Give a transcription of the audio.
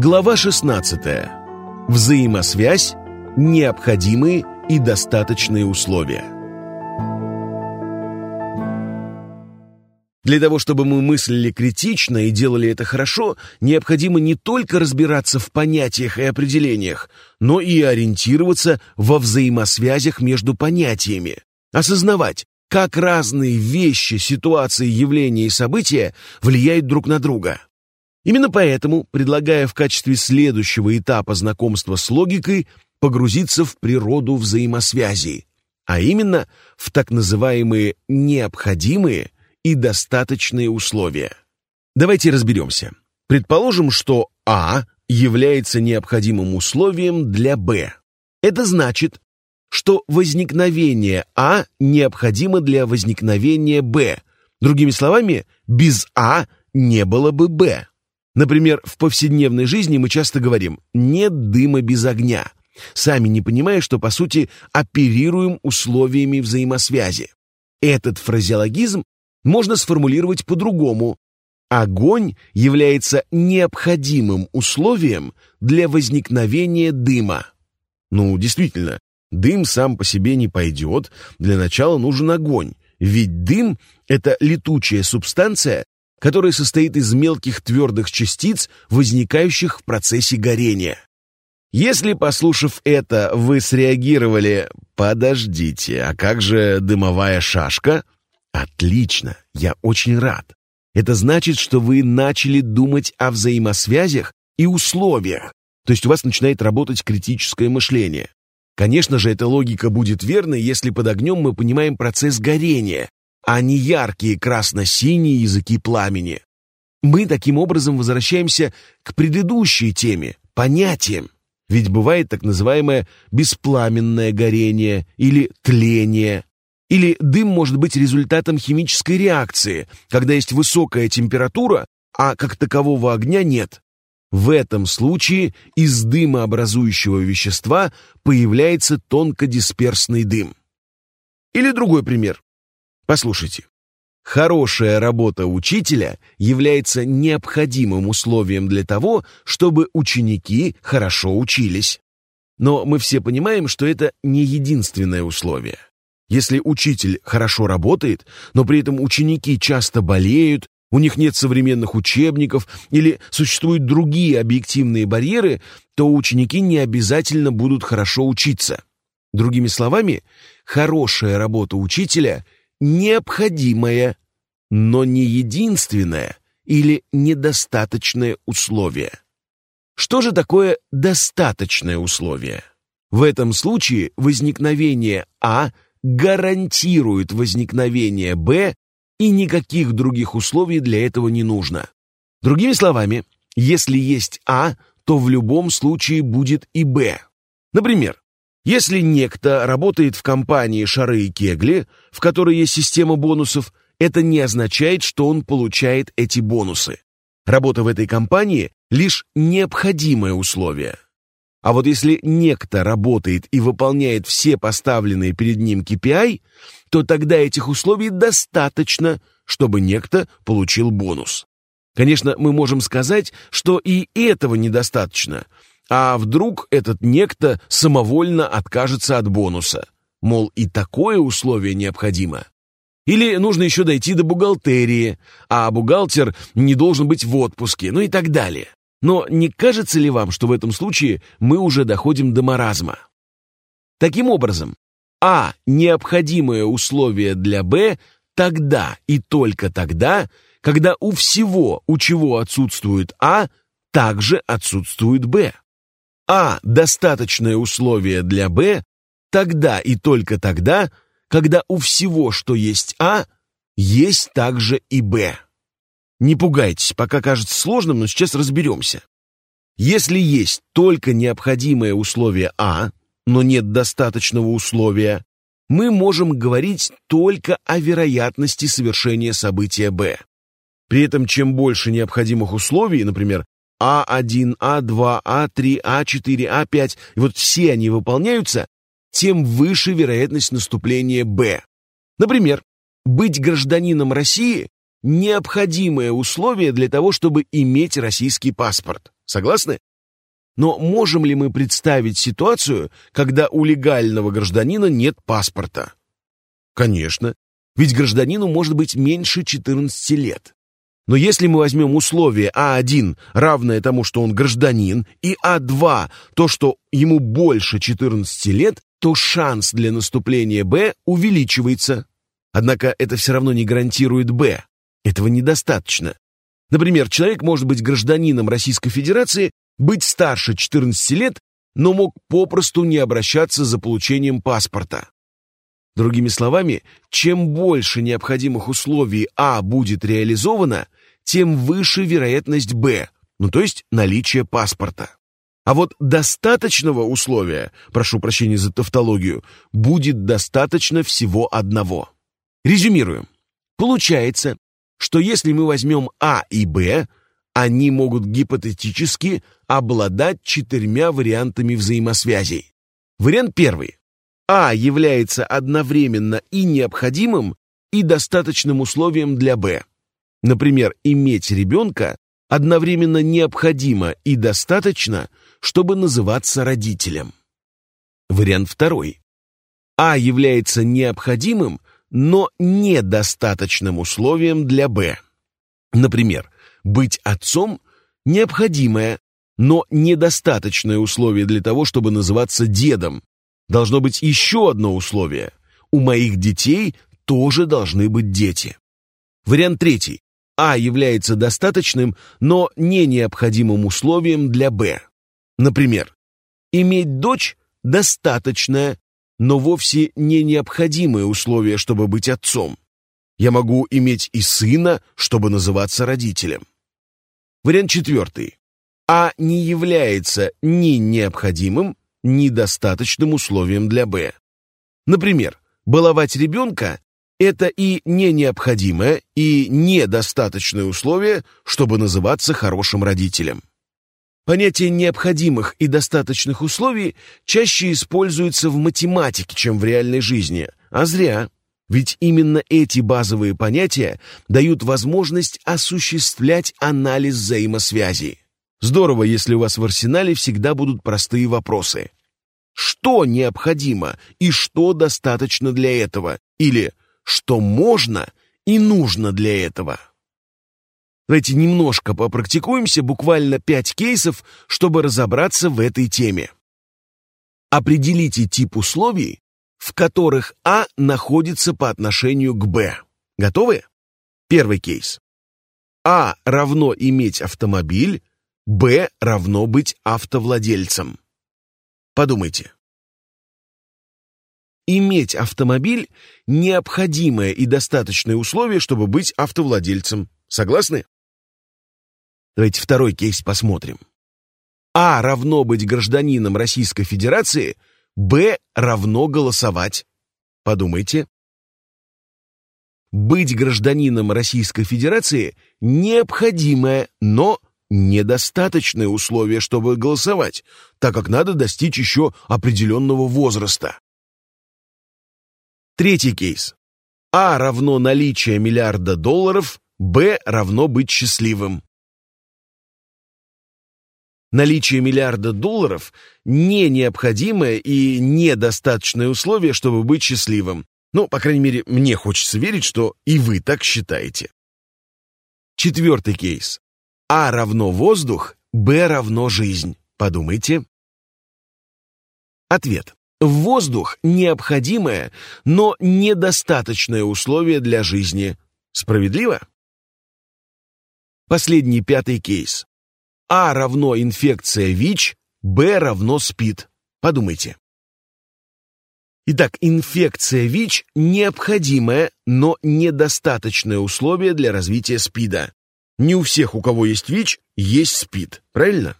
Глава 16. Взаимосвязь, необходимые и достаточные условия. Для того, чтобы мы мыслили критично и делали это хорошо, необходимо не только разбираться в понятиях и определениях, но и ориентироваться во взаимосвязях между понятиями, осознавать, как разные вещи, ситуации, явления и события влияют друг на друга. Именно поэтому, предлагая в качестве следующего этапа знакомства с логикой погрузиться в природу взаимосвязей, а именно в так называемые необходимые и достаточные условия. Давайте разберемся. Предположим, что А является необходимым условием для Б. Это значит, что возникновение А необходимо для возникновения Б. Другими словами, без А не было бы Б. Например, в повседневной жизни мы часто говорим «нет дыма без огня», сами не понимая, что, по сути, оперируем условиями взаимосвязи. Этот фразеологизм можно сформулировать по-другому. Огонь является необходимым условием для возникновения дыма. Ну, действительно, дым сам по себе не пойдет, для начала нужен огонь, ведь дым — это летучая субстанция, которая состоит из мелких твердых частиц, возникающих в процессе горения. Если, послушав это, вы среагировали «Подождите, а как же дымовая шашка?» Отлично, я очень рад. Это значит, что вы начали думать о взаимосвязях и условиях, то есть у вас начинает работать критическое мышление. Конечно же, эта логика будет верной, если под огнем мы понимаем процесс горения, а не яркие красно-синие языки пламени. Мы таким образом возвращаемся к предыдущей теме – понятиям. Ведь бывает так называемое беспламенное горение или тление. Или дым может быть результатом химической реакции, когда есть высокая температура, а как такового огня нет. В этом случае из дымообразующего вещества появляется тонкодисперсный дым. Или другой пример. Послушайте. Хорошая работа учителя является необходимым условием для того, чтобы ученики хорошо учились. Но мы все понимаем, что это не единственное условие. Если учитель хорошо работает, но при этом ученики часто болеют, у них нет современных учебников или существуют другие объективные барьеры, то ученики не обязательно будут хорошо учиться. Другими словами, хорошая работа учителя – необходимое, но не единственное или недостаточное условие. Что же такое достаточное условие? В этом случае возникновение А гарантирует возникновение Б, и никаких других условий для этого не нужно. Другими словами, если есть А, то в любом случае будет и Б. Например, если некто работает в компании «Шары и кегли», в которой есть система бонусов, это не означает, что он получает эти бонусы. Работа в этой компании – лишь необходимое условие. А вот если некто работает и выполняет все поставленные перед ним KPI, то тогда этих условий достаточно, чтобы некто получил бонус. Конечно, мы можем сказать, что и этого недостаточно – а вдруг этот некто самовольно откажется от бонуса? Мол, и такое условие необходимо. Или нужно еще дойти до бухгалтерии, а бухгалтер не должен быть в отпуске, ну и так далее. Но не кажется ли вам, что в этом случае мы уже доходим до маразма? Таким образом, А – необходимое условие для Б тогда и только тогда, когда у всего, у чего отсутствует А, также отсутствует Б. А – достаточное условие для Б тогда и только тогда, когда у всего, что есть А, есть также и Б. Не пугайтесь, пока кажется сложным, но сейчас разберемся. Если есть только необходимое условие А, но нет достаточного условия, мы можем говорить только о вероятности совершения события Б. При этом чем больше необходимых условий, например, а1, А2, А3, А4, А5, и вот все они выполняются, тем выше вероятность наступления Б. Например, быть гражданином России – необходимое условие для того, чтобы иметь российский паспорт. Согласны? Но можем ли мы представить ситуацию, когда у легального гражданина нет паспорта? Конечно, ведь гражданину может быть меньше 14 лет. Но если мы возьмем условие А1 равное тому, что он гражданин, и А2 то, что ему больше 14 лет, то шанс для наступления Б увеличивается. Однако это все равно не гарантирует Б. Этого недостаточно. Например, человек может быть гражданином Российской Федерации, быть старше 14 лет, но мог попросту не обращаться за получением паспорта. Другими словами, чем больше необходимых условий А будет реализовано, тем выше вероятность Б, ну то есть наличие паспорта. А вот достаточного условия, прошу прощения за тавтологию, будет достаточно всего одного. Резюмируем. Получается, что если мы возьмем А и Б, они могут гипотетически обладать четырьмя вариантами взаимосвязей. Вариант первый. А является одновременно и необходимым, и достаточным условием для Б. Например, иметь ребенка одновременно необходимо и достаточно, чтобы называться родителем. Вариант второй. А является необходимым, но недостаточным условием для Б. Например, быть отцом – необходимое, но недостаточное условие для того, чтобы называться дедом. Должно быть еще одно условие. У моих детей тоже должны быть дети. Вариант третий. А является достаточным, но не необходимым условием для Б. Например, иметь дочь – достаточное, но вовсе не необходимое условие, чтобы быть отцом. Я могу иметь и сына, чтобы называться родителем. Вариант четвертый. А не является ни необходимым, ни достаточным условием для Б. Например, баловать ребенка – это и не необходимое, и недостаточное условие, чтобы называться хорошим родителем. Понятие необходимых и достаточных условий чаще используется в математике, чем в реальной жизни, а зря. Ведь именно эти базовые понятия дают возможность осуществлять анализ взаимосвязей. Здорово, если у вас в арсенале всегда будут простые вопросы. Что необходимо и что достаточно для этого? Или что можно и нужно для этого? Давайте немножко попрактикуемся, буквально пять кейсов, чтобы разобраться в этой теме. Определите тип условий, в которых А находится по отношению к Б. Готовы? Первый кейс. А равно иметь автомобиль, Б равно быть автовладельцем. Подумайте. Иметь автомобиль – необходимое и достаточное условие, чтобы быть автовладельцем. Согласны? Давайте второй кейс посмотрим. А равно быть гражданином Российской Федерации, Б равно голосовать. Подумайте. Быть гражданином Российской Федерации – необходимое, но недостаточное условие, чтобы голосовать, так как надо достичь еще определенного возраста. Третий кейс. А равно наличие миллиарда долларов, Б равно быть счастливым. Наличие миллиарда долларов – не необходимое и недостаточное условие, чтобы быть счастливым. Ну, по крайней мере, мне хочется верить, что и вы так считаете. Четвертый кейс. А равно воздух, Б равно жизнь. Подумайте. Ответ. Воздух – необходимое, но недостаточное условие для жизни. Справедливо? Последний пятый кейс. А равно инфекция ВИЧ, Б равно СПИД. Подумайте. Итак, инфекция ВИЧ – необходимое, но недостаточное условие для развития СПИДа. Не у всех, у кого есть ВИЧ, есть СПИД, правильно?